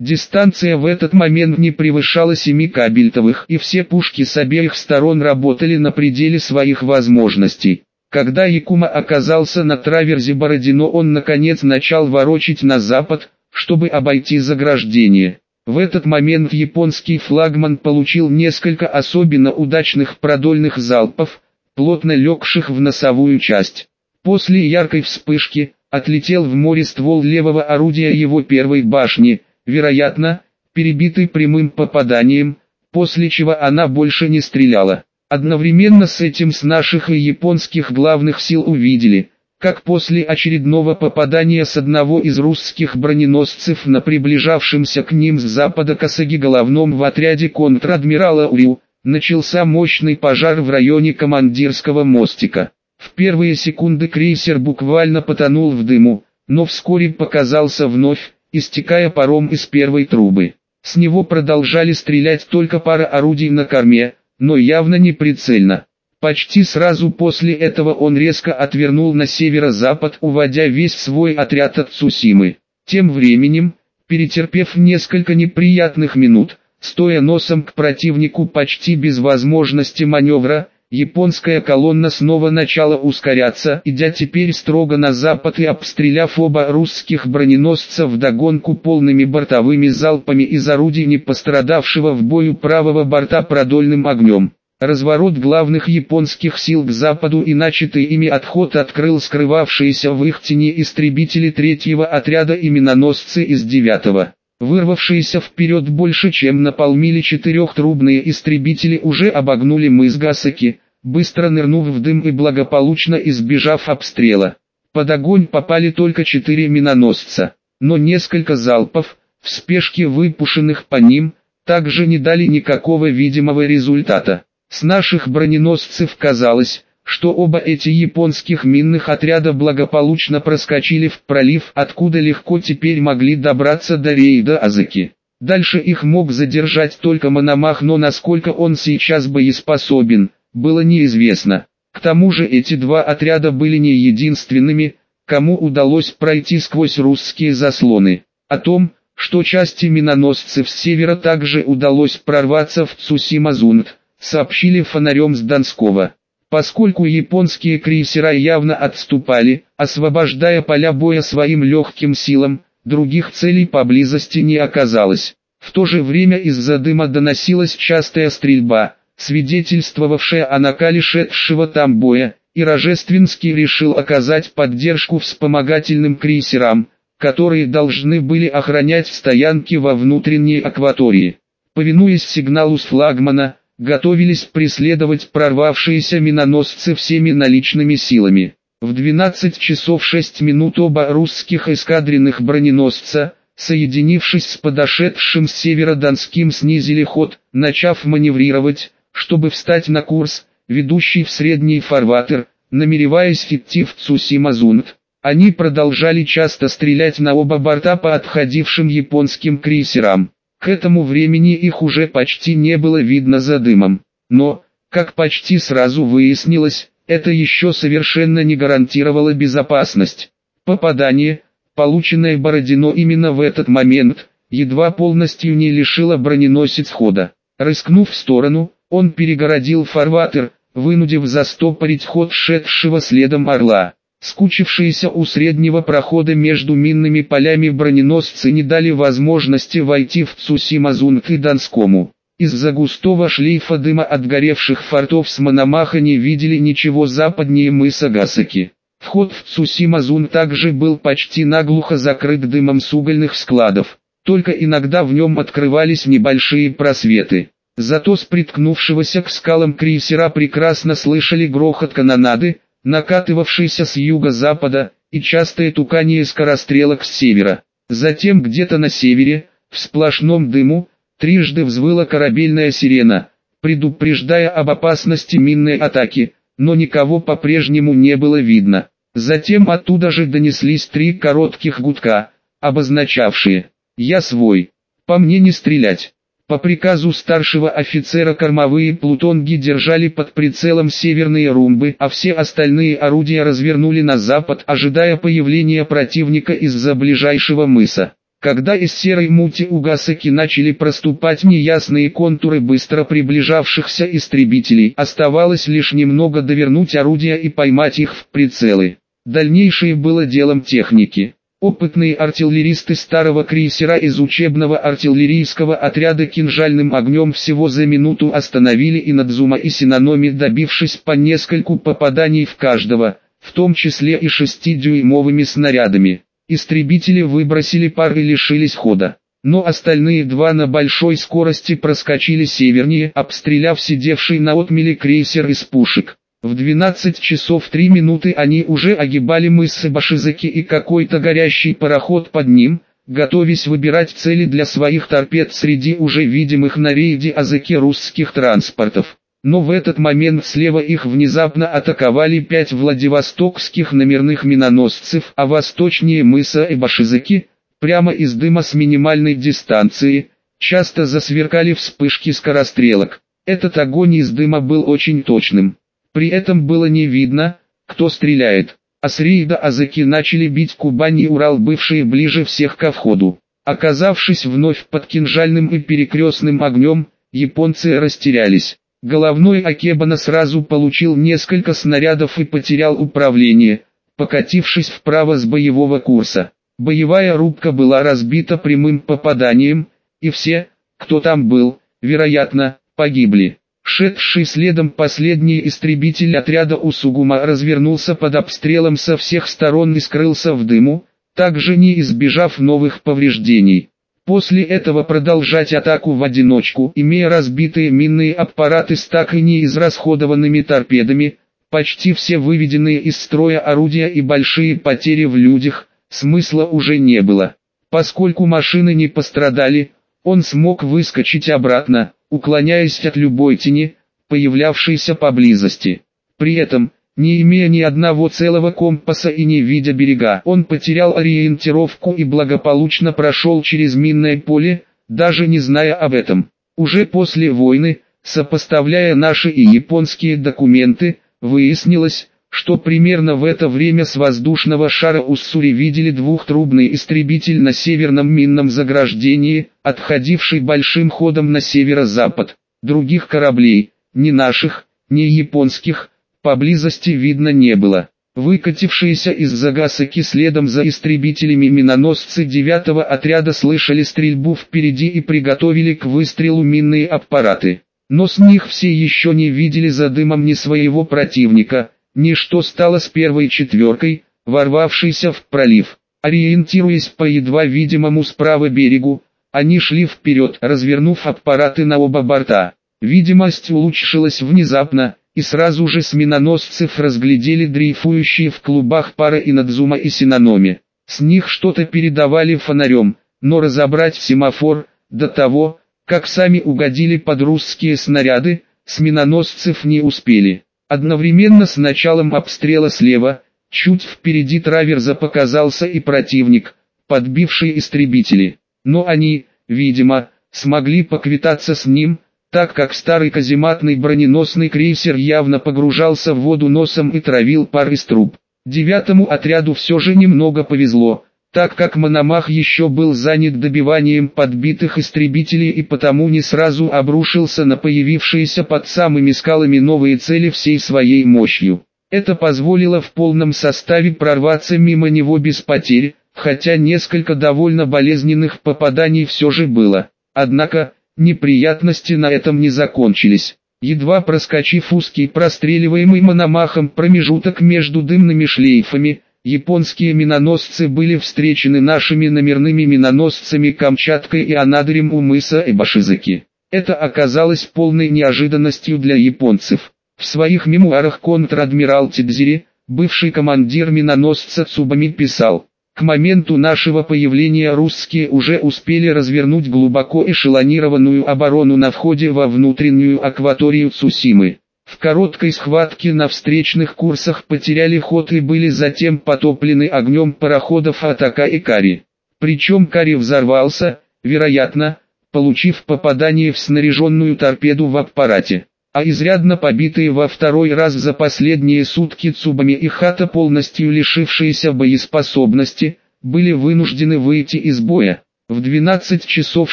Дистанция в этот момент не превышала 7 кабельтовых и все пушки с обеих сторон работали на пределе своих возможностей. Когда Якума оказался на траверзе Бородино он наконец начал ворочить на запад, чтобы обойти заграждение. В этот момент японский флагман получил несколько особенно удачных продольных залпов, плотно легших в носовую часть. После яркой вспышки, отлетел в море ствол левого орудия его первой башни, вероятно, перебитый прямым попаданием, после чего она больше не стреляла. Одновременно с этим с наших и японских главных сил увидели, как после очередного попадания с одного из русских броненосцев на приближавшемся к ним с запада косаги головном в отряде контр-адмирала Урю, начался мощный пожар в районе командирского мостика. В первые секунды крейсер буквально потонул в дыму, но вскоре показался вновь, истекая паром из первой трубы. С него продолжали стрелять только пара орудий на корме, но явно не прицельно. Почти сразу после этого он резко отвернул на северо-запад, уводя весь свой отряд от Цусимы. Тем временем, перетерпев несколько неприятных минут, стоя носом к противнику почти без возможности маневра, Японская колонна снова начала ускоряться, идя теперь строго на запад и обстреляв оба русских броненосца вдогонку полными бортовыми залпами из орудий не пострадавшего в бою правого борта продольным огнем. Разворот главных японских сил к западу и начатый ими отход открыл скрывавшиеся в их тени истребители третьего отряда и миноносцы из девятого. Вырвавшиеся вперед больше чем на полмили четырехтрубные истребители уже обогнули мыс Гасаки, быстро нырнув в дым и благополучно избежав обстрела. Под огонь попали только четыре миноносца, но несколько залпов, в спешке выпущенных по ним, также не дали никакого видимого результата. С наших броненосцев казалось, что оба эти японских минных отряда благополучно проскочили в пролив, откуда легко теперь могли добраться до рейда Азаки. Дальше их мог задержать только Мономах, но насколько он сейчас боеспособен, было неизвестно. К тому же эти два отряда были не единственными, кому удалось пройти сквозь русские заслоны. О том, что части миноносцев с севера также удалось прорваться в Цусимазунт, сообщили фонарем с Донского. Поскольку японские крейсера явно отступали, освобождая поля боя своим легким силам, других целей поблизости не оказалось. В то же время из-за дыма доносилась частая стрельба, свидетельствовавшая о накале шедшего там боя, и Рожественский решил оказать поддержку вспомогательным крейсерам, которые должны были охранять стоянки во внутренней акватории. Повинуясь сигналу с флагмана, готовились преследовать прорвавшиеся миноносцы всеми наличными силами. В 12 часов 6 минут оба русских эскадренных броненосца, соединившись с подошедшим с севера Донским снизили ход, начав маневрировать, чтобы встать на курс, ведущий в средний фарватер, намереваясь идти в Цусимазунт. Они продолжали часто стрелять на оба борта по отходившим японским крейсерам. К этому времени их уже почти не было видно за дымом. Но, как почти сразу выяснилось, это еще совершенно не гарантировало безопасность. Попадание, полученное Бородино именно в этот момент, едва полностью не лишило броненосец хода. Рыскнув в сторону, он перегородил фарватер, вынудив застопорить ход шедшего следом орла. Скучившиеся у среднего прохода между минными полями броненосцы не дали возможности войти в Цусимазунг и Донскому. Из-за густого шлейфа дыма от горевших фортов с Мономаха не видели ничего западнее мыса Гасаки. Вход в Цусимазун также был почти наглухо закрыт дымом с угольных складов, только иногда в нем открывались небольшие просветы. Зато с приткнувшегося к скалам крейсера прекрасно слышали грохот канонады, накатывавшийся с юго-запада, и частое тукание скорострелок с севера. Затем где-то на севере, в сплошном дыму, трижды взвыла корабельная сирена, предупреждая об опасности минной атаки, но никого по-прежнему не было видно. Затем оттуда же донеслись три коротких гудка, обозначавшие «Я свой, по мне не стрелять». По приказу старшего офицера кормовые плутонги держали под прицелом северные румбы, а все остальные орудия развернули на запад, ожидая появления противника из-за ближайшего мыса. Когда из серой мути у Гасаки начали проступать неясные контуры быстро приближавшихся истребителей, оставалось лишь немного довернуть орудия и поймать их в прицелы. Дальнейшее было делом техники. Опытные артиллеристы старого крейсера из учебного артиллерийского отряда кинжальным огнем всего за минуту остановили и Надзума и Синаноми добившись по нескольку попаданий в каждого, в том числе и шестидюймовыми снарядами. Истребители выбросили пар и лишились хода. Но остальные два на большой скорости проскочили севернее, обстреляв сидевший на отмеле крейсер из пушек. В 12 часов 3 минуты они уже огибали мыс Сабашизаки и какой-то горящий пароход под ним, готовясь выбирать цели для своих торпед среди уже видимых на рейде Азаки русских транспортов. Но в этот момент слева их внезапно атаковали пять владивостокских номерных миноносцев, а восточнее мыса Эбашизаки, прямо из дыма с минимальной дистанции, часто засверкали вспышки скорострелок. Этот огонь из дыма был очень точным. При этом было не видно, кто стреляет. А с рейда Азаки начали бить Кубань и Урал, бывшие ближе всех ко входу. Оказавшись вновь под кинжальным и перекрестным огнем, японцы растерялись. Головной Акебана сразу получил несколько снарядов и потерял управление, покатившись вправо с боевого курса. Боевая рубка была разбита прямым попаданием, и все, кто там был, вероятно, погибли. Шедший следом последний истребитель отряда Усугума развернулся под обстрелом со всех сторон и скрылся в дыму, также не избежав новых повреждений. После этого продолжать атаку в одиночку, имея разбитые минные аппараты с так и не израсходованными торпедами, почти все выведенные из строя орудия и большие потери в людях, смысла уже не было. Поскольку машины не пострадали, он смог выскочить обратно, уклоняясь от любой тени, появлявшейся поблизости. При этом, не имея ни одного целого компаса и не видя берега, он потерял ориентировку и благополучно прошел через минное поле, даже не зная об этом. Уже после войны, сопоставляя наши и японские документы, выяснилось, что примерно в это время с воздушного шара Уссури видели двухтрубный истребитель на северном минном заграждении, отходивший большим ходом на северо-запад. Других кораблей, ни наших, ни японских, поблизости видно не было. Выкатившиеся из Загасаки следом за истребителями миноносцы 9-го отряда слышали стрельбу впереди и приготовили к выстрелу минные аппараты. Но с них все еще не видели за дымом ни своего противника, ни что стало с первой четверкой, ворвавшейся в пролив. Ориентируясь по едва видимому справа берегу, они шли вперед, развернув аппараты на оба борта. Видимость улучшилась внезапно, и сразу же с миноносцев разглядели дрейфующие в клубах пара и Надзума и Синаноми. С них что-то передавали фонарем, но разобрать семафор, до того, как сами угодили под русские снаряды, с миноносцев не успели. Одновременно с началом обстрела слева, чуть впереди траверза показался и противник, подбивший истребители. Но они, видимо, смогли поквитаться с ним, так как старый казематный броненосный крейсер явно погружался в воду носом и травил пар из труб. Девятому отряду все же немного повезло, так как Мономах еще был занят добиванием подбитых истребителей и потому не сразу обрушился на появившиеся под самыми скалами новые цели всей своей мощью. Это позволило в полном составе прорваться мимо него без потерь, хотя несколько довольно болезненных попаданий все же было. Однако, Неприятности на этом не закончились. Едва проскочив узкий простреливаемый мономахом промежуток между дымными шлейфами, японские миноносцы были встречены нашими номерными миноносцами Камчаткой и Анадырем у мыса Эбашизаки. Это оказалось полной неожиданностью для японцев. В своих мемуарах контр-адмирал Тидзири, бывший командир миноносца Цубами писал, к моменту нашего появления русские уже успели развернуть глубоко эшелонированную оборону на входе во внутреннюю акваторию Цусимы. В короткой схватке на встречных курсах потеряли ход и были затем потоплены огнем пароходов Атака и Кари. Причем Кари взорвался, вероятно, получив попадание в снаряженную торпеду в аппарате а изрядно побитые во второй раз за последние сутки Цубами и Хата полностью лишившиеся боеспособности, были вынуждены выйти из боя. В 12 часов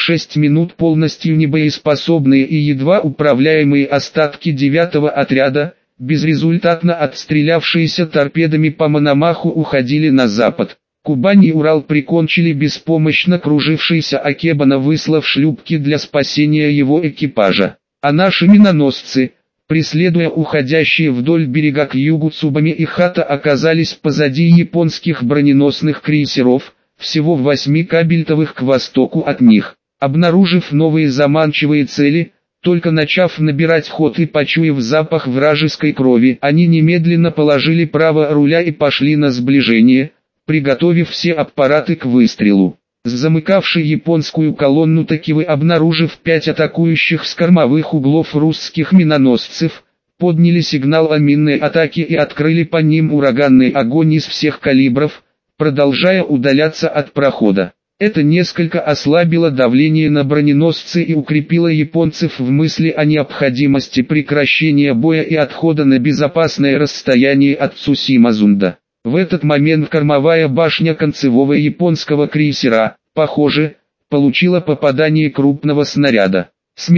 6 минут полностью небоеспособные и едва управляемые остатки 9 отряда, безрезультатно отстрелявшиеся торпедами по Мономаху уходили на запад. Кубань и Урал прикончили беспомощно кружившийся Акебана выслав шлюпки для спасения его экипажа. А наши миноносцы, преследуя уходящие вдоль берега к югу Цубами и Хата оказались позади японских броненосных крейсеров, всего в восьми кабельтовых к востоку от них. Обнаружив новые заманчивые цели, только начав набирать ход и почуяв запах вражеской крови, они немедленно положили право руля и пошли на сближение, приготовив все аппараты к выстрелу. Замыкавший японскую колонну Такивы обнаружив пять атакующих с кормовых углов русских миноносцев, подняли сигнал о минной атаке и открыли по ним ураганный огонь из всех калибров, продолжая удаляться от прохода. Это несколько ослабило давление на броненосцы и укрепило японцев в мысли о необходимости прекращения боя и отхода на безопасное расстояние от Цусимазунда. В этот момент кормовая башня концевого японского крейсера, похоже, получила попадание крупного снаряда. С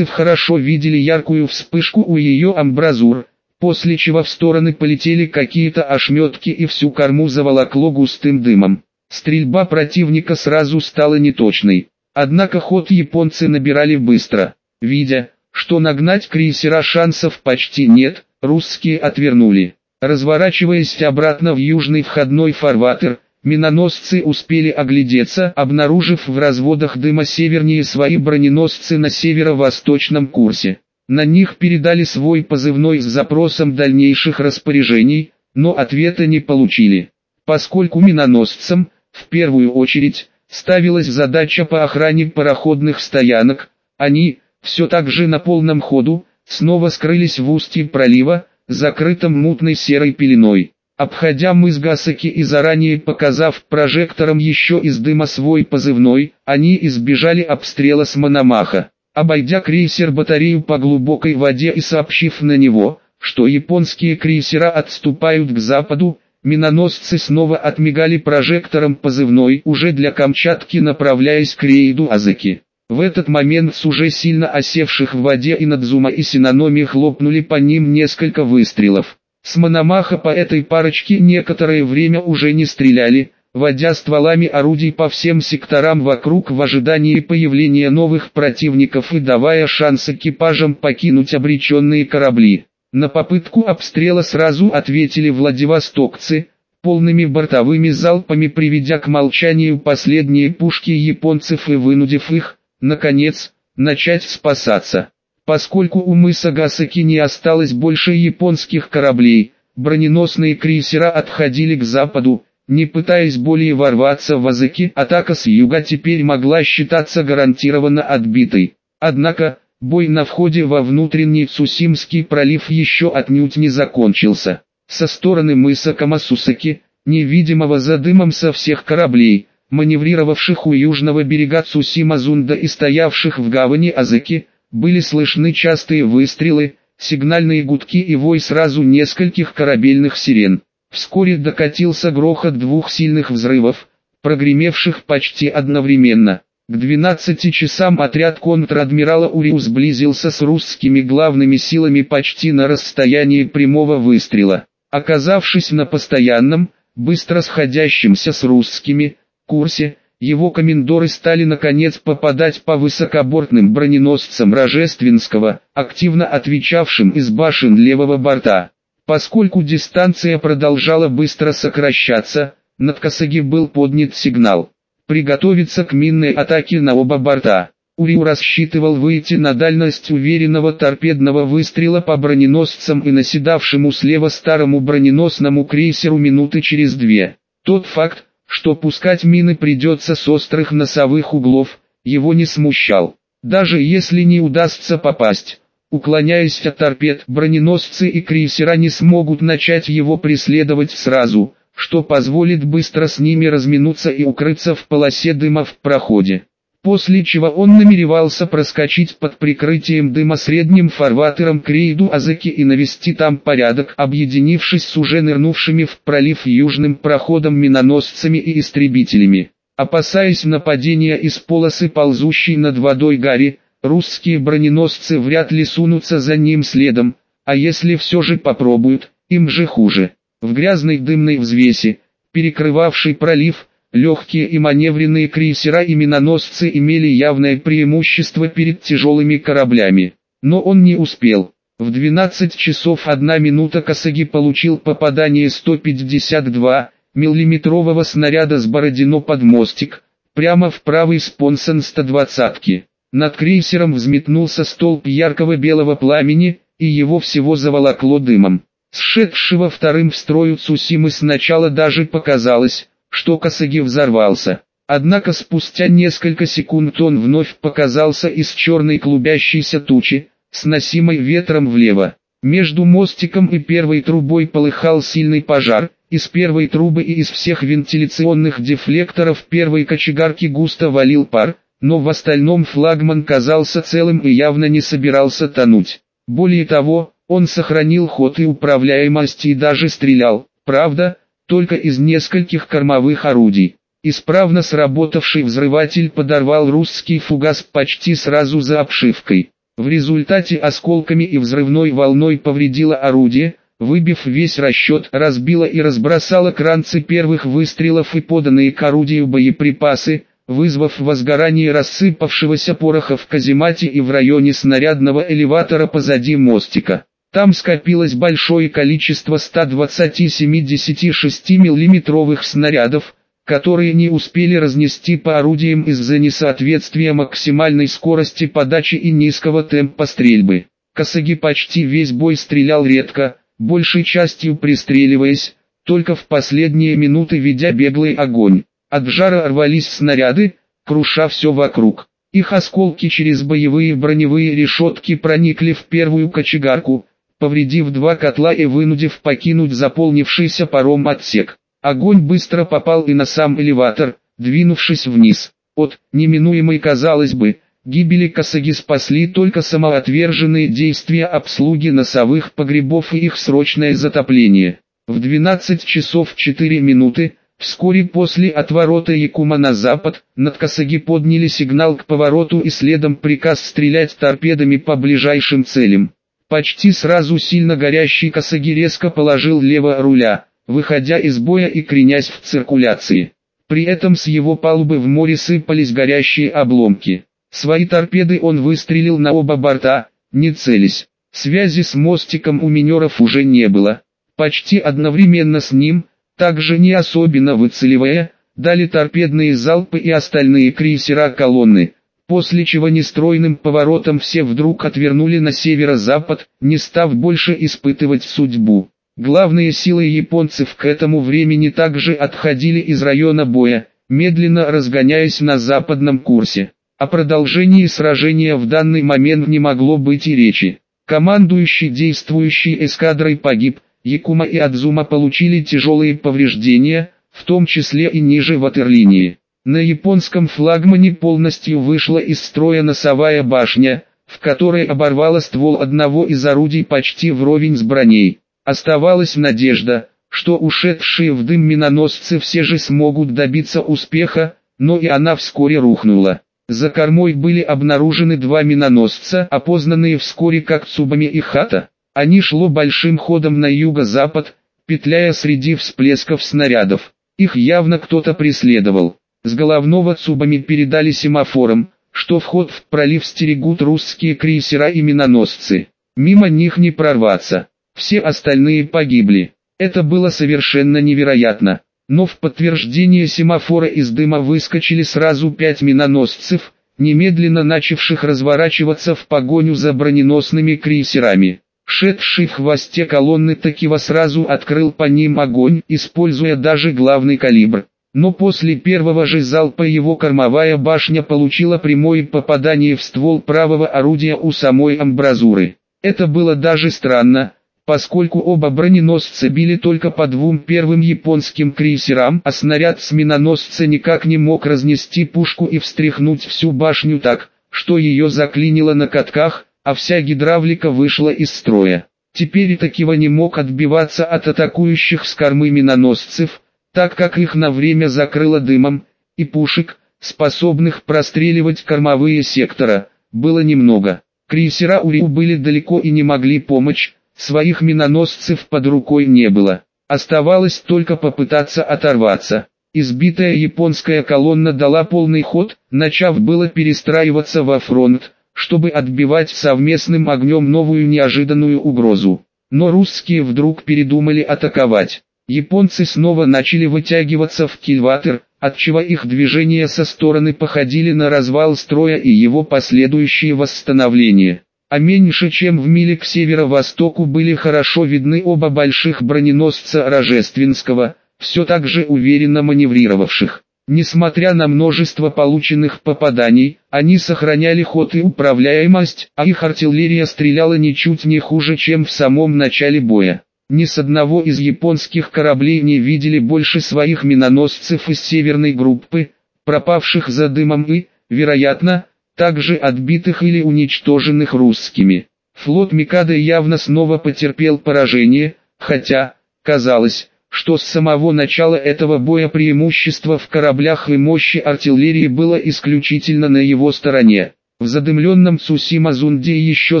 хорошо видели яркую вспышку у ее амбразур, после чего в стороны полетели какие-то ошметки и всю корму заволокло густым дымом. Стрельба противника сразу стала неточной. Однако ход японцы набирали быстро. Видя, что нагнать крейсера шансов почти нет, русские отвернули. Разворачиваясь обратно в южный входной фарватер, миноносцы успели оглядеться, обнаружив в разводах дыма севернее свои броненосцы на северо-восточном курсе. На них передали свой позывной с запросом дальнейших распоряжений, но ответа не получили. Поскольку миноносцам, в первую очередь, ставилась задача по охране пароходных стоянок, они, все так же на полном ходу, снова скрылись в устье пролива, закрытом мутной серой пеленой. Обходя мыс Гасаки и заранее показав прожектором еще из дыма свой позывной, они избежали обстрела с Мономаха. Обойдя крейсер батарею по глубокой воде и сообщив на него, что японские крейсера отступают к западу, миноносцы снова отмигали прожектором позывной уже для Камчатки направляясь к рейду Азаки. В этот момент с уже сильно осевших в воде и Надзума и Синономи хлопнули по ним несколько выстрелов. С Мономаха по этой парочке некоторое время уже не стреляли, водя стволами орудий по всем секторам вокруг в ожидании появления новых противников и давая шанс экипажам покинуть обреченные корабли. На попытку обстрела сразу ответили владивостокцы, полными бортовыми залпами приведя к молчанию последние пушки японцев и вынудив их, наконец, начать спасаться. Поскольку у мыса Гасаки не осталось больше японских кораблей, броненосные крейсера отходили к западу, не пытаясь более ворваться в Азыки, атака с юга теперь могла считаться гарантированно отбитой. Однако, бой на входе во внутренний Цусимский пролив еще отнюдь не закончился. Со стороны мыса Камасусаки, невидимого за дымом со всех кораблей, маневрировавших у южного берега Цусимазунда и стоявших в гавани Азыки, были слышны частые выстрелы, сигнальные гудки и вой сразу нескольких корабельных сирен. Вскоре докатился грохот двух сильных взрывов, прогремевших почти одновременно. К 12 часам отряд контр-адмирала Уриу сблизился с русскими главными силами почти на расстоянии прямого выстрела. Оказавшись на постоянном, быстро сходящемся с русскими, курсе, его комендоры стали наконец попадать по высокобортным броненосцам Рожественского, активно отвечавшим из башен левого борта. Поскольку дистанция продолжала быстро сокращаться, над Косаги был поднят сигнал. Приготовиться к минной атаке на оба борта. Уриу рассчитывал выйти на дальность уверенного торпедного выстрела по броненосцам и наседавшему слева старому броненосному крейсеру минуты через две. Тот факт, что пускать мины придется с острых носовых углов, его не смущал. Даже если не удастся попасть, Уклоняясь от торпед, броненосцы и крейсера не смогут начать его преследовать сразу, что позволит быстро с ними разминуться и укрыться в полосе дыма в проходе. После чего он намеревался проскочить под прикрытием дыма средним фарватером к рейду Азаки и навести там порядок, объединившись с уже нырнувшими в пролив южным проходом миноносцами и истребителями. Опасаясь нападения из полосы ползущей над водой Гарри, русские броненосцы вряд ли сунутся за ним следом, а если все же попробуют, им же хуже. В грязной дымной взвеси, перекрывавшей пролив, легкие и маневренные крейсера и миноносцы имели явное преимущество перед тяжелыми кораблями. Но он не успел. В 12 часов 1 минута Косаги получил попадание 152 миллиметрового снаряда с Бородино под мостик, прямо в правый спонсон 120-ки. Над крейсером взметнулся столб яркого белого пламени, и его всего заволокло дымом. Сшедшего вторым в строю Цусимы сначала даже показалось, что Косаги взорвался. Однако спустя несколько секунд он вновь показался из черной клубящейся тучи, сносимой ветром влево. Между мостиком и первой трубой полыхал сильный пожар, из первой трубы и из всех вентиляционных дефлекторов первой кочегарки густо валил пар, но в остальном флагман казался целым и явно не собирался тонуть. Более того, он сохранил ход и управляемость и даже стрелял, правда, только из нескольких кормовых орудий. Исправно сработавший взрыватель подорвал русский фугас почти сразу за обшивкой. В результате осколками и взрывной волной повредило орудие, выбив весь расчет, разбило и разбросало кранцы первых выстрелов и поданные к орудию боеприпасы, вызвав возгорание рассыпавшегося пороха в каземате и в районе снарядного элеватора позади мостика. Там скопилось большое количество 120-76 миллиметровых снарядов, которые не успели разнести по орудиям из-за несоответствия максимальной скорости подачи и низкого темпа стрельбы. Косаги почти весь бой стрелял редко, большей частью пристреливаясь, только в последние минуты ведя беглый огонь. От жара рвались снаряды, круша все вокруг. Их осколки через боевые броневые решетки проникли в первую кочегарку, повредив два котла и вынудив покинуть заполнившийся паром отсек. Огонь быстро попал и на сам элеватор, двинувшись вниз. От неминуемой, казалось бы, гибели Косаги спасли только самоотверженные действия обслуги носовых погребов и их срочное затопление. В 12 часов 4 минуты, вскоре после отворота Якума на запад, над Косаги подняли сигнал к повороту и следом приказ стрелять торпедами по ближайшим целям. Почти сразу сильно горящий Косаги резко положил лево руля, выходя из боя и кренясь в циркуляции. При этом с его палубы в море сыпались горящие обломки. Свои торпеды он выстрелил на оба борта, не целясь. Связи с мостиком у минеров уже не было. Почти одновременно с ним, также не особенно выцеливая, дали торпедные залпы и остальные крейсера колонны, после чего нестройным поворотом все вдруг отвернули на северо-запад, не став больше испытывать судьбу. Главные силы японцев к этому времени также отходили из района боя, медленно разгоняясь на западном курсе. О продолжении сражения в данный момент не могло быть и речи. Командующий действующей эскадрой погиб, Якума и Адзума получили тяжелые повреждения, в том числе и ниже ватерлинии. На японском флагмане полностью вышла из строя носовая башня, в которой оборвало ствол одного из орудий почти вровень с броней. Оставалась надежда, что ушедшие в дым миноносцы все же смогут добиться успеха, но и она вскоре рухнула. За кормой были обнаружены два миноносца, опознанные вскоре как Цубами и Хата. Они шло большим ходом на юго-запад, петляя среди всплесков снарядов. Их явно кто-то преследовал. С головного цубами передали семафорам, что вход в пролив стерегут русские крейсера и миноносцы. Мимо них не прорваться. Все остальные погибли. Это было совершенно невероятно. Но в подтверждение семафора из дыма выскочили сразу пять миноносцев, немедленно начавших разворачиваться в погоню за броненосными крейсерами. Шедший в хвосте колонны Такива сразу открыл по ним огонь, используя даже главный калибр. Но после первого же залпа его кормовая башня получила прямое попадание в ствол правого орудия у самой амбразуры. Это было даже странно, поскольку оба броненосца били только по двум первым японским крейсерам, а снаряд с миноносца никак не мог разнести пушку и встряхнуть всю башню так, что ее заклинило на катках, а вся гидравлика вышла из строя. Теперь Такива не мог отбиваться от атакующих с кормы миноносцев, так как их на время закрыло дымом, и пушек, способных простреливать кормовые сектора, было немного. Крейсера Уриу были далеко и не могли помочь, своих миноносцев под рукой не было. Оставалось только попытаться оторваться. Избитая японская колонна дала полный ход, начав было перестраиваться во фронт, чтобы отбивать совместным огнем новую неожиданную угрозу. Но русские вдруг передумали атаковать. Японцы снова начали вытягиваться в кильватер, отчего их движения со стороны походили на развал строя и его последующее восстановление. А меньше чем в миле к северо-востоку были хорошо видны оба больших броненосца Рожественского, все так же уверенно маневрировавших. Несмотря на множество полученных попаданий, они сохраняли ход и управляемость, а их артиллерия стреляла ничуть не хуже, чем в самом начале боя. Ни с одного из японских кораблей не видели больше своих миноносцев из северной группы, пропавших за дымом и, вероятно, также отбитых или уничтоженных русскими. Флот Микады явно снова потерпел поражение, хотя, казалось, что с самого начала этого боя преимущество в кораблях и мощи артиллерии было исключительно на его стороне. В задымленном Цусима-Зунде еще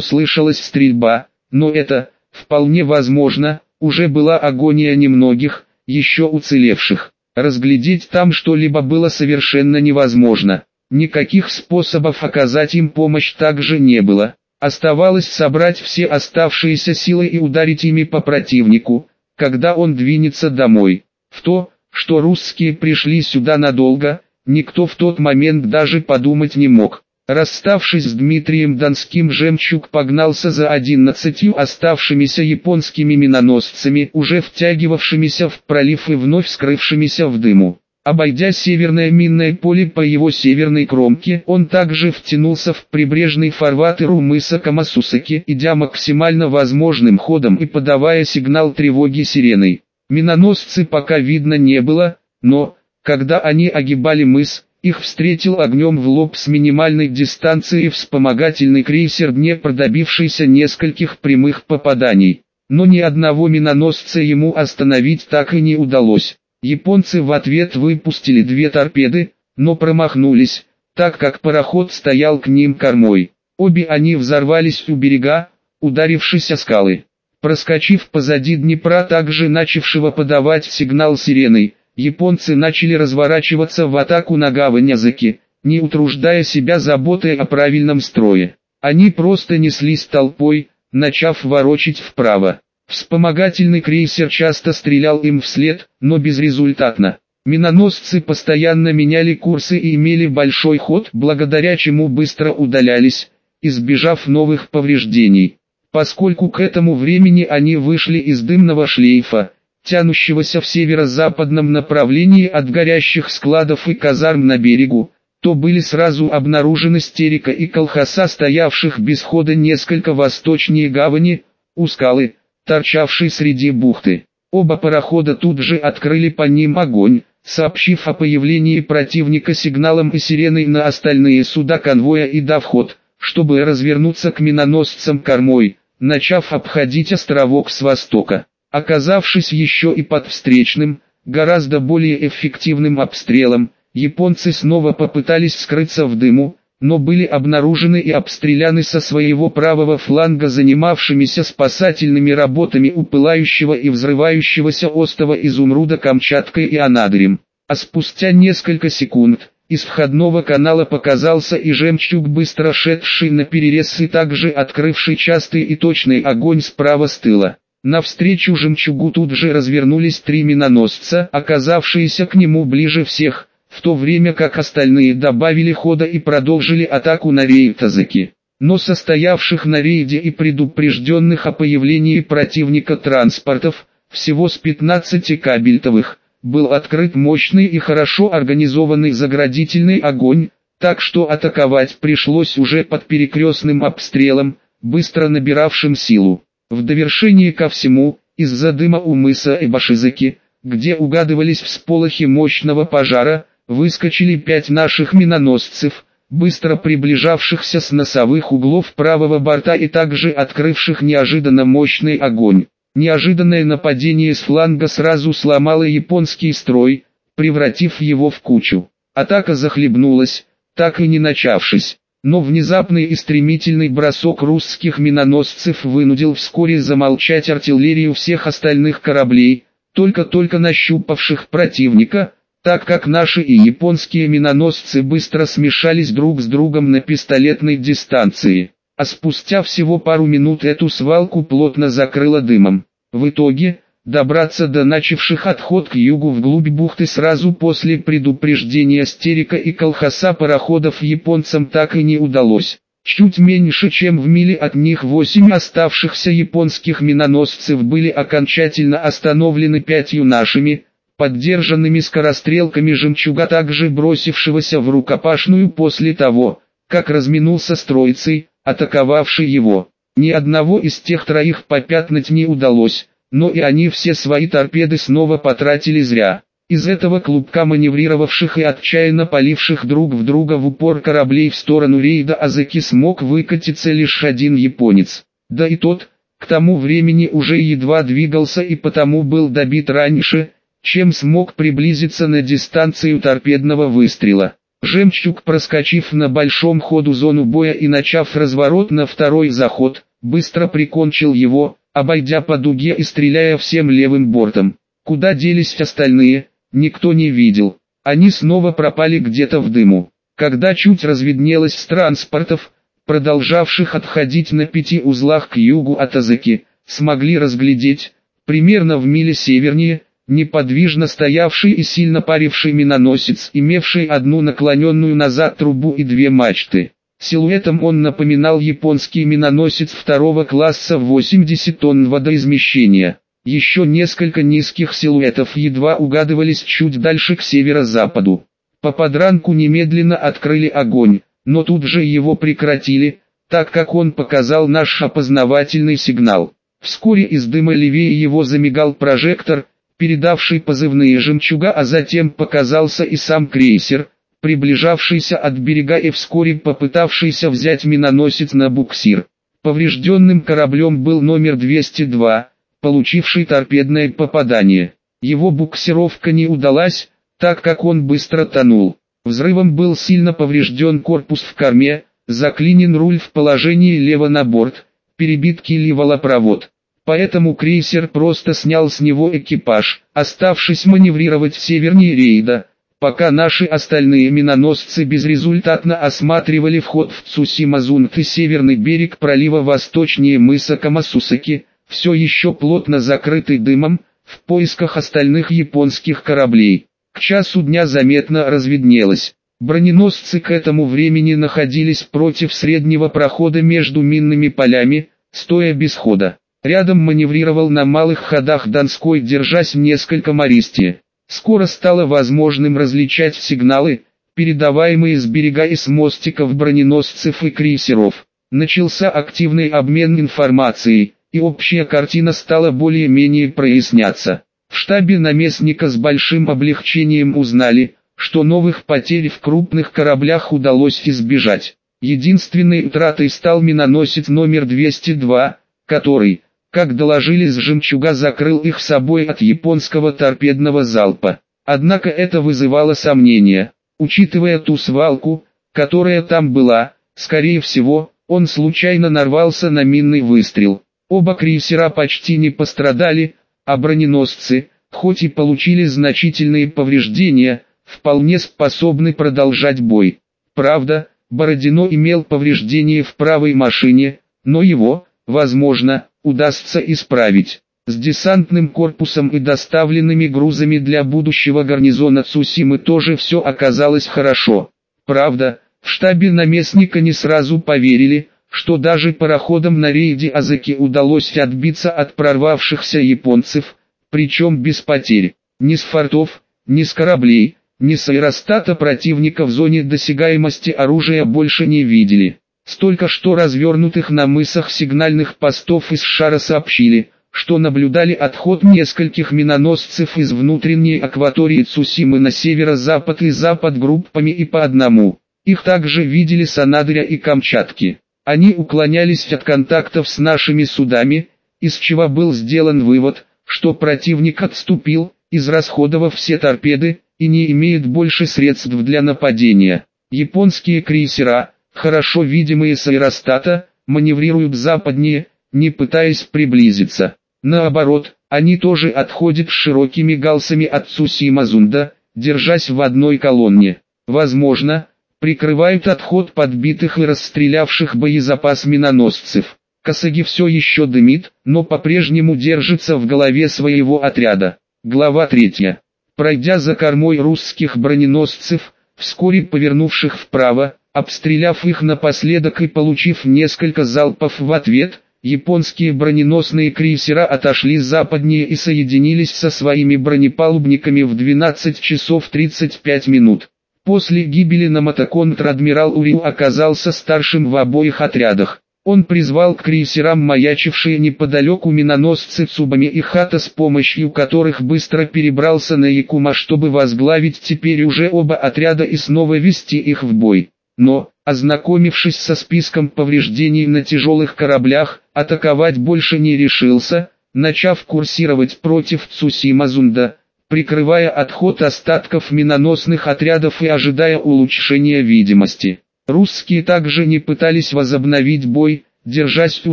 слышалась стрельба, но это, вполне возможно, уже была агония немногих, еще уцелевших. Разглядеть там что-либо было совершенно невозможно. Никаких способов оказать им помощь также не было. Оставалось собрать все оставшиеся силы и ударить ими по противнику, когда он двинется домой. В то, что русские пришли сюда надолго, никто в тот момент даже подумать не мог. Расставшись с Дмитрием Донским, Жемчуг погнался за одиннадцатью оставшимися японскими миноносцами, уже втягивавшимися в пролив и вновь скрывшимися в дыму. Обойдя северное минное поле по его северной кромке, он также втянулся в прибрежный фарватер у мыса Камасусаки, идя максимально возможным ходом и подавая сигнал тревоги сиреной. Миноносцы пока видно не было, но, когда они огибали мыс, их встретил огнем в лоб с минимальной дистанции вспомогательный крейсер Днепр, добившийся нескольких прямых попаданий. Но ни одного миноносца ему остановить так и не удалось. Японцы в ответ выпустили две торпеды, но промахнулись, так как пароход стоял к ним кормой. Обе они взорвались у берега, ударившись о скалы. Проскочив позади Днепра, также начавшего подавать сигнал сиреной, японцы начали разворачиваться в атаку на гавань языки, не утруждая себя заботой о правильном строе. Они просто неслись толпой, начав ворочить вправо. Вспомогательный крейсер часто стрелял им вслед, но безрезультатно. Миноносцы постоянно меняли курсы и имели большой ход, благодаря чему быстро удалялись, избежав новых повреждений. Поскольку к этому времени они вышли из дымного шлейфа, тянущегося в северо-западном направлении от горящих складов и казарм на берегу, то были сразу обнаружены стерика и колхоса, стоявших без хода несколько восточнее гавани, у скалы, торчавший среди бухты. Оба парохода тут же открыли по ним огонь, сообщив о появлении противника сигналом и сиреной на остальные суда конвоя и дав ход, чтобы развернуться к миноносцам кормой, начав обходить островок с востока. Оказавшись еще и под встречным, гораздо более эффективным обстрелом, японцы снова попытались скрыться в дыму, но были обнаружены и обстреляны со своего правого фланга занимавшимися спасательными работами у пылающего и взрывающегося острова Изумруда Камчаткой и Анадырем. А спустя несколько секунд, из входного канала показался и жемчуг, быстро шедший на перерез и также открывший частый и точный огонь справа с тыла. Навстречу жемчугу тут же развернулись три миноносца, оказавшиеся к нему ближе всех – в то время как остальные добавили хода и продолжили атаку на рейд-языки. Но состоявших на рейде и предупрежденных о появлении противника транспортов, всего с 15 кабельтовых, был открыт мощный и хорошо организованный заградительный огонь, так что атаковать пришлось уже под перекрестным обстрелом, быстро набиравшим силу. В довершение ко всему, из-за дыма у мыса Эбашизаки, где угадывались всполохи мощного пожара, выскочили пять наших миноносцев, быстро приближавшихся с носовых углов правого борта и также открывших неожиданно мощный огонь. Неожиданное нападение с фланга сразу сломало японский строй, превратив его в кучу. Атака захлебнулась, так и не начавшись. Но внезапный и стремительный бросок русских миноносцев вынудил вскоре замолчать артиллерию всех остальных кораблей, только-только нащупавших противника, так как наши и японские миноносцы быстро смешались друг с другом на пистолетной дистанции. А спустя всего пару минут эту свалку плотно закрыло дымом. В итоге, добраться до начавших отход к югу вглубь бухты сразу после предупреждения стерика и колхоса пароходов японцам так и не удалось. Чуть меньше чем в миле от них восемь оставшихся японских миноносцев были окончательно остановлены пятью нашими, поддержанными скорострелками жемчуга также бросившегося в рукопашную после того, как разминулся с троицей, атаковавшей его. Ни одного из тех троих попятнуть не удалось, но и они все свои торпеды снова потратили зря. Из этого клубка маневрировавших и отчаянно поливших друг в друга в упор кораблей в сторону рейда Азаки смог выкатиться лишь один японец. Да и тот, к тому времени уже едва двигался и потому был добит раньше, чем смог приблизиться на дистанцию торпедного выстрела. Жемчуг, проскочив на большом ходу зону боя и начав разворот на второй заход, быстро прикончил его, обойдя по дуге и стреляя всем левым бортом. Куда делись остальные, никто не видел. Они снова пропали где-то в дыму. Когда чуть разведнелось с транспортов, продолжавших отходить на пяти узлах к югу от Азыки, смогли разглядеть, примерно в миле севернее, неподвижно стоявший и сильно паривший миноносец, имевший одну наклоненную назад трубу и две мачты. Силуэтом он напоминал японский миноносец второго класса в 80 тонн водоизмещения. Еще несколько низких силуэтов едва угадывались чуть дальше к северо-западу. По подранку немедленно открыли огонь, но тут же его прекратили, так как он показал наш опознавательный сигнал. Вскоре из дыма левее его замигал прожектор, передавший позывные «Жемчуга», а затем показался и сам крейсер, приближавшийся от берега и вскоре попытавшийся взять миноносец на буксир. Поврежденным кораблем был номер 202, получивший торпедное попадание. Его буксировка не удалась, так как он быстро тонул. Взрывом был сильно поврежден корпус в корме, заклинен руль в положении лево на борт, перебит волопровод. Поэтому крейсер просто снял с него экипаж, оставшись маневрировать севернее рейда, пока наши остальные миноносцы безрезультатно осматривали вход в Цусимазунт и северный берег пролива восточнее мыса Камасусаки, все еще плотно закрытый дымом, в поисках остальных японских кораблей. К часу дня заметно разведнелось. Броненосцы к этому времени находились против среднего прохода между минными полями, стоя без хода. Рядом маневрировал на малых ходах Донской, держась несколько мористи. Скоро стало возможным различать сигналы, передаваемые с берега и с мостиков броненосцев и крейсеров. Начался активный обмен информацией, и общая картина стала более-менее проясняться. В штабе наместника с большим облегчением узнали, что новых потерь в крупных кораблях удалось избежать. Единственной утратой стал миноносец номер 202, который, как доложили с жемчуга закрыл их собой от японского торпедного залпа. Однако это вызывало сомнения. Учитывая ту свалку, которая там была, скорее всего, он случайно нарвался на минный выстрел. Оба крейсера почти не пострадали, а броненосцы, хоть и получили значительные повреждения, вполне способны продолжать бой. Правда, Бородино имел повреждение в правой машине, но его, возможно, удастся исправить. С десантным корпусом и доставленными грузами для будущего гарнизона Цусимы тоже все оказалось хорошо. Правда, в штабе наместника не сразу поверили, что даже пароходам на рейде Азаки удалось отбиться от прорвавшихся японцев, причем без потерь. Ни с фортов, ни с кораблей, ни с аэростата противника в зоне досягаемости оружия больше не видели. Столько что развернутых на мысах сигнальных постов из шара сообщили, что наблюдали отход нескольких миноносцев из внутренней акватории Цусимы на северо-запад и запад группами и по одному. Их также видели Санадря и Камчатки. Они уклонялись от контактов с нашими судами, из чего был сделан вывод, что противник отступил, израсходовав все торпеды, и не имеет больше средств для нападения. Японские крейсера, хорошо видимые с аэростата, маневрируют западнее, не пытаясь приблизиться. Наоборот, они тоже отходят широкими галсами от Цусимазунда, держась в одной колонне. Возможно, прикрывают отход подбитых и расстрелявших боезапас миноносцев. Косаги все еще дымит, но по-прежнему держится в голове своего отряда. Глава 3. Пройдя за кормой русских броненосцев, вскоре повернувших вправо, обстреляв их напоследок и получив несколько залпов в ответ, японские броненосные крейсера отошли западнее и соединились со своими бронепалубниками в 12 часов 35 минут. После гибели на мотоконтр-адмирал Урил оказался старшим в обоих отрядах. Он призвал к крейсерам маячившие неподалеку миноносцы Цубами и Хата с помощью которых быстро перебрался на Якума чтобы возглавить теперь уже оба отряда и снова вести их в бой. Но, ознакомившись со списком повреждений на тяжелых кораблях, атаковать больше не решился, начав курсировать против Цусимазунда, прикрывая отход остатков миноносных отрядов и ожидая улучшения видимости. Русские также не пытались возобновить бой, держась у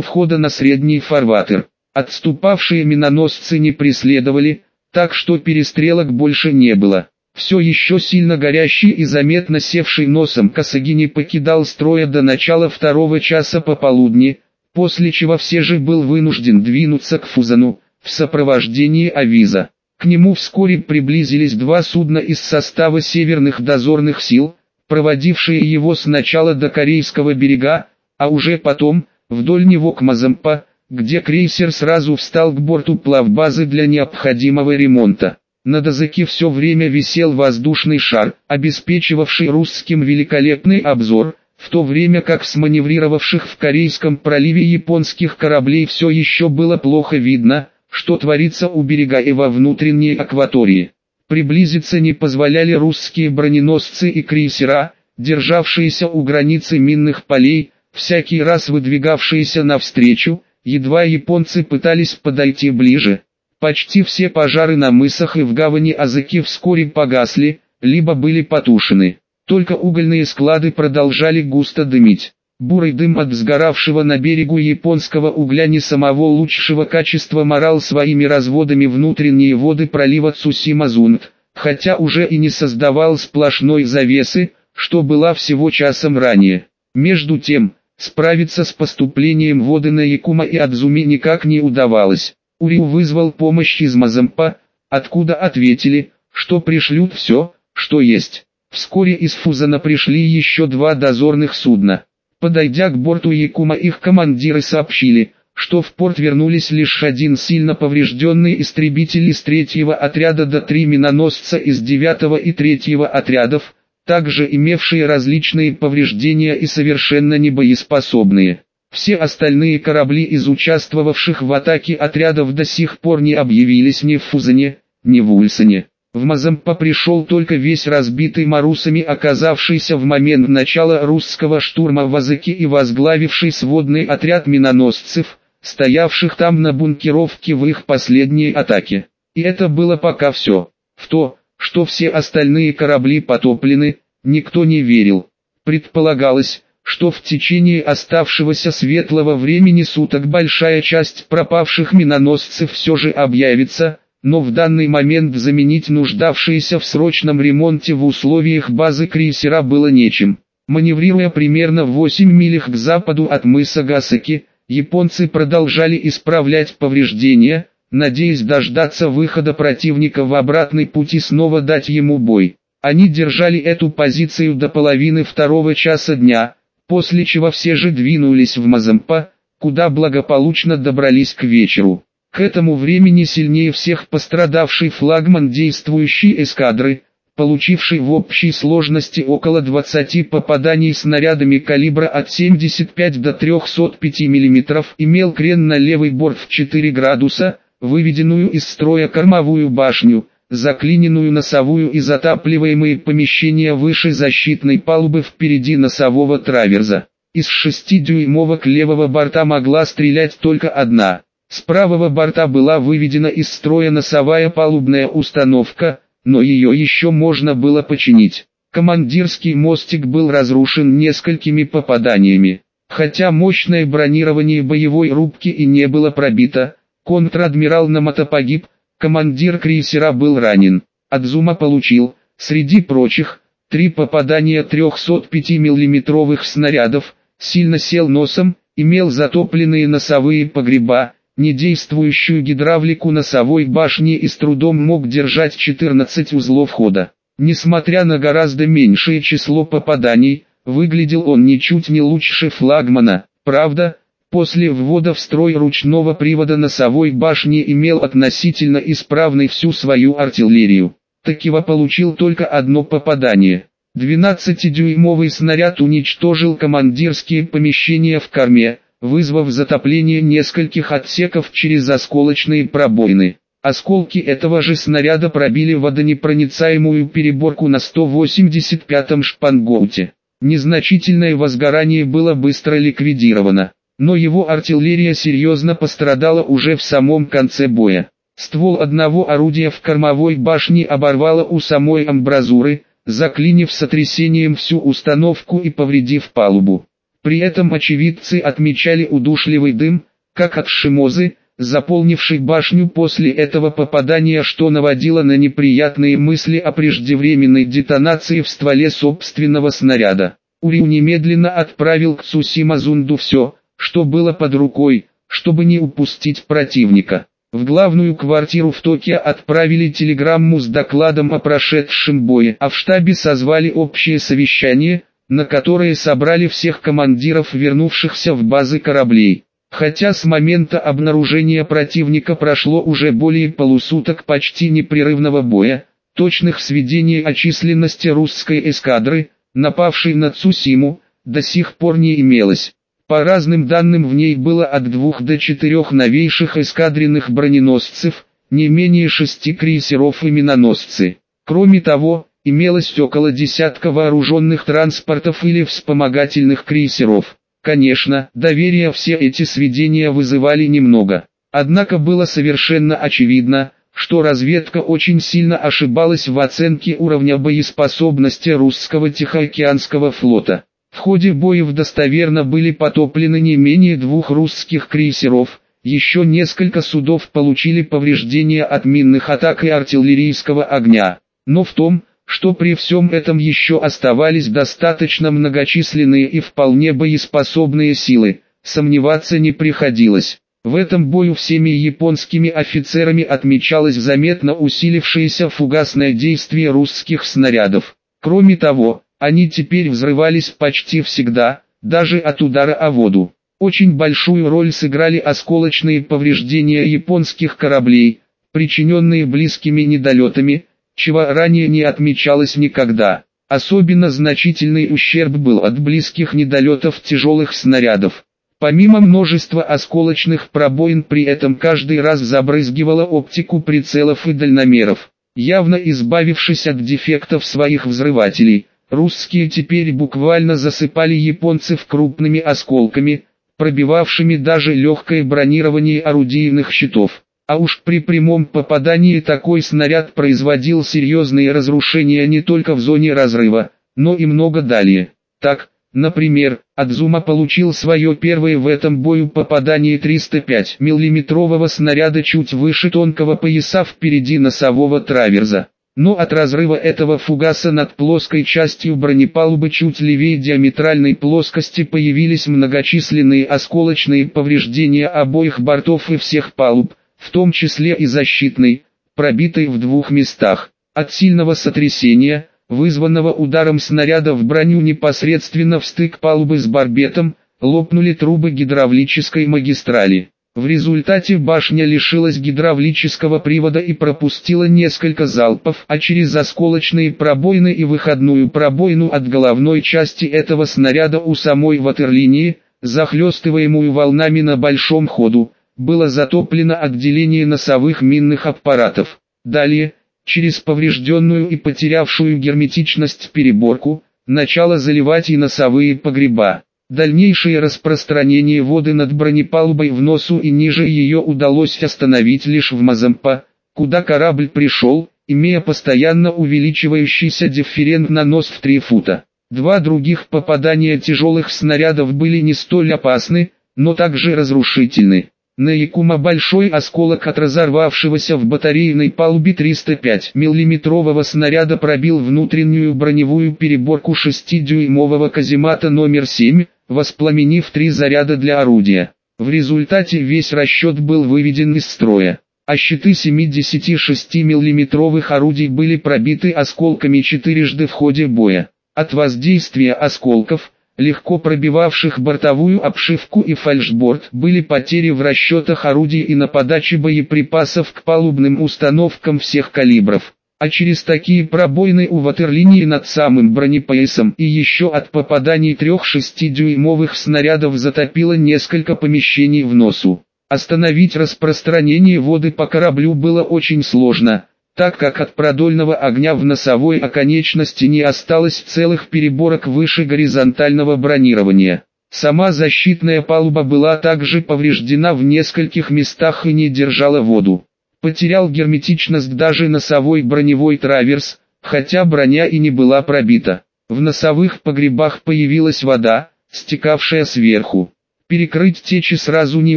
входа на средний фарватер. Отступавшие миноносцы не преследовали, так что перестрелок больше не было. Все еще сильно горящий и заметно севший носом Косаги не покидал строя до начала второго часа пополудни, после чего все же был вынужден двинуться к Фузану, в сопровождении Авиза. К нему вскоре приблизились два судна из состава северных дозорных сил, проводившие его сначала до Корейского берега, а уже потом, вдоль него к Мазампа, где крейсер сразу встал к борту плавбазы для необходимого ремонта. На дозаке все время висел воздушный шар, обеспечивавший русским великолепный обзор, в то время как с маневрировавших в Корейском проливе японских кораблей все еще было плохо видно, что творится у берега и во внутренней акватории. Приблизиться не позволяли русские броненосцы и крейсера, державшиеся у границы минных полей, всякий раз выдвигавшиеся навстречу, едва японцы пытались подойти ближе. Почти все пожары на мысах и в гавани Азыки вскоре погасли, либо были потушены. Только угольные склады продолжали густо дымить. Бурый дым от сгоравшего на берегу японского угля не самого лучшего качества морал своими разводами внутренние воды пролива Цусимазунт, хотя уже и не создавал сплошной завесы, что была всего часом ранее. Между тем, справиться с поступлением воды на Якума и Адзуми никак не удавалось. Уриу вызвал помощь из Мазампа, откуда ответили, что пришлют все, что есть. Вскоре из Фузана пришли еще два дозорных судна. Подойдя к борту Якума их командиры сообщили, что в порт вернулись лишь один сильно поврежденный истребитель из третьего отряда до три миноносца из девятого и третьего отрядов, также имевшие различные повреждения и совершенно небоеспособные. Все остальные корабли из участвовавших в атаке отрядов до сих пор не объявились ни в Фузане, ни в Ульсоне. В Мазампа пришел только весь разбитый марусами оказавшийся в момент начала русского штурма в Азыке и возглавивший сводный отряд миноносцев, стоявших там на бункеровке в их последней атаке. И это было пока все. В то, что все остальные корабли потоплены, никто не верил. Предполагалось, что в течение оставшегося светлого времени суток большая часть пропавших миноносцев все же объявится, но в данный момент заменить нуждавшиеся в срочном ремонте в условиях базы крейсера было нечем. Маневрируя примерно в 8 милях к западу от мыса Гасаки, японцы продолжали исправлять повреждения, надеясь дождаться выхода противника в обратный путь и снова дать ему бой. Они держали эту позицию до половины второго часа дня, после чего все же двинулись в Мазампа, куда благополучно добрались к вечеру. К этому времени сильнее всех пострадавший флагман действующей эскадры, получивший в общей сложности около 20 попаданий снарядами калибра от 75 до 305 мм, имел крен на левый борт в 4 градуса, выведенную из строя кормовую башню, заклиненную носовую и затапливаемые помещения выше защитной палубы впереди носового траверза. Из 6-дюймовок левого борта могла стрелять только одна. С правого борта была выведена из строя носовая палубная установка, но ее еще можно было починить. Командирский мостик был разрушен несколькими попаданиями. Хотя мощное бронирование боевой рубки и не было пробито, контр-адмирал Намата погиб, командир крейсера был ранен. Адзума получил, среди прочих, три попадания 305 миллиметровых снарядов, сильно сел носом, имел затопленные носовые погреба, недействующую гидравлику носовой башни и с трудом мог держать 14 узлов хода. Несмотря на гораздо меньшее число попаданий, выглядел он ничуть не лучше флагмана. Правда, после ввода в строй ручного привода носовой башни имел относительно исправной всю свою артиллерию. Такива получил только одно попадание. 12-дюймовый снаряд уничтожил командирские помещения в корме, вызвав затопление нескольких отсеков через осколочные пробоины. Осколки этого же снаряда пробили водонепроницаемую переборку на 185-м шпангоуте. Незначительное возгорание было быстро ликвидировано, но его артиллерия серьезно пострадала уже в самом конце боя. Ствол одного орудия в кормовой башне оборвало у самой амбразуры, заклинив сотрясением всю установку и повредив палубу. При этом очевидцы отмечали удушливый дым, как от шимозы, заполнивший башню после этого попадания, что наводило на неприятные мысли о преждевременной детонации в стволе собственного снаряда. Уриу немедленно отправил к Цусимазунду все, что было под рукой, чтобы не упустить противника. В главную квартиру в Токио отправили телеграмму с докладом о прошедшем бое, а в штабе созвали общее совещание, на которое собрали всех командиров вернувшихся в базы кораблей. Хотя с момента обнаружения противника прошло уже более полусуток почти непрерывного боя, точных сведений о численности русской эскадры, напавшей на Цусиму, до сих пор не имелось. По разным данным в ней было от двух до четырех новейших эскадренных броненосцев, не менее шести крейсеров и миноносцы. Кроме того, имелось около десятка вооруженных транспортов или вспомогательных крейсеров. Конечно, доверия все эти сведения вызывали немного. Однако было совершенно очевидно, что разведка очень сильно ошибалась в оценке уровня боеспособности русского Тихоокеанского флота. В ходе боев достоверно были потоплены не менее двух русских крейсеров, еще несколько судов получили повреждения от минных атак и артиллерийского огня. Но в том, что при всем этом еще оставались достаточно многочисленные и вполне боеспособные силы, сомневаться не приходилось. В этом бою всеми японскими офицерами отмечалось заметно усилившееся фугасное действие русских снарядов. Кроме того, они теперь взрывались почти всегда, даже от удара о воду. Очень большую роль сыграли осколочные повреждения японских кораблей, причиненные близкими недолетами, чего ранее не отмечалось никогда. Особенно значительный ущерб был от близких недолетов тяжелых снарядов. Помимо множества осколочных пробоин при этом каждый раз забрызгивала оптику прицелов и дальномеров. Явно избавившись от дефектов своих взрывателей, Русские теперь буквально засыпали японцев крупными осколками, пробивавшими даже легкое бронирование орудийных щитов. А уж при прямом попадании такой снаряд производил серьезные разрушения не только в зоне разрыва, но и много далее. Так, например, Адзума получил свое первое в этом бою попадание 305 миллиметрового снаряда чуть выше тонкого пояса впереди носового траверза. Но от разрыва этого фугаса над плоской частью бронепалубы чуть левее диаметральной плоскости появились многочисленные осколочные повреждения обоих бортов и всех палуб, в том числе и защитной, пробитой в двух местах. От сильного сотрясения, вызванного ударом снаряда в броню непосредственно в стык палубы с барбетом, лопнули трубы гидравлической магистрали. В результате башня лишилась гидравлического привода и пропустила несколько залпов, а через осколочные пробоины и выходную пробоину от головной части этого снаряда у самой ватерлинии, захлестываемую волнами на большом ходу, было затоплено отделение носовых минных аппаратов. Далее, через поврежденную и потерявшую герметичность переборку, начало заливать и носовые погреба. Дальнейшее распространение воды над бронепалубой в носу и ниже ее удалось остановить лишь в Мазампа, куда корабль пришел, имея постоянно увеличивающийся дифферент на нос в 3 фута. Два других попадания тяжелых снарядов были не столь опасны, но также разрушительны. На Якума большой осколок от разорвавшегося в батарейной палубе 305 миллиметрового снаряда пробил внутреннюю броневую переборку 6-дюймового каземата номер 7, воспламенив три заряда для орудия. В результате весь расчет был выведен из строя, а щиты 76 миллиметровых орудий были пробиты осколками четырежды в ходе боя. От воздействия осколков – легко пробивавших бортовую обшивку и фальшборд, были потери в расчетах орудий и на подаче боеприпасов к палубным установкам всех калибров. А через такие пробоины у ватерлинии над самым бронепоясом и еще от попаданий трех 6-дюймовых снарядов затопило несколько помещений в носу. Остановить распространение воды по кораблю было очень сложно, так как от продольного огня в носовой оконечности не осталось целых переборок выше горизонтального бронирования. Сама защитная палуба была также повреждена в нескольких местах и не держала воду. Потерял герметичность даже носовой броневой траверс, хотя броня и не была пробита. В носовых погребах появилась вода, стекавшая сверху. Перекрыть течи сразу не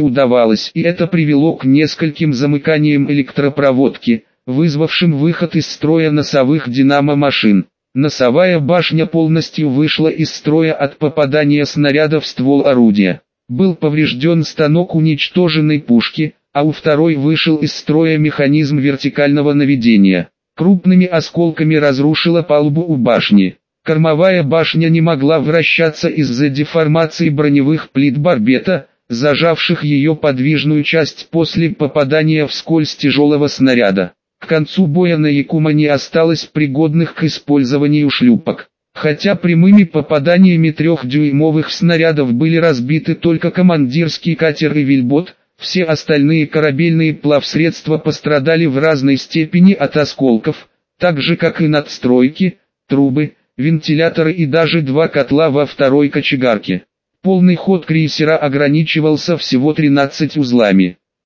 удавалось и это привело к нескольким замыканиям электропроводки, вызвавшим выход из строя носовых динамо-машин. Носовая башня полностью вышла из строя от попадания снаряда в ствол орудия. Был поврежден станок уничтоженной пушки, а у второй вышел из строя механизм вертикального наведения. Крупными осколками разрушила палубу у башни. Кормовая башня не могла вращаться из-за деформации броневых плит барбета, зажавших ее подвижную часть после попадания вскользь тяжелого снаряда. К концу боя на Якума не осталось пригодных к использованию шлюпок. Хотя прямыми попаданиями трехдюймовых снарядов были разбиты только командирский катер и вельбот, все остальные корабельные плавсредства пострадали в разной степени от осколков, так же как и надстройки, трубы, вентиляторы и даже два котла во второй кочегарке. Полный ход крейсера ограничивался всего 13 узлами.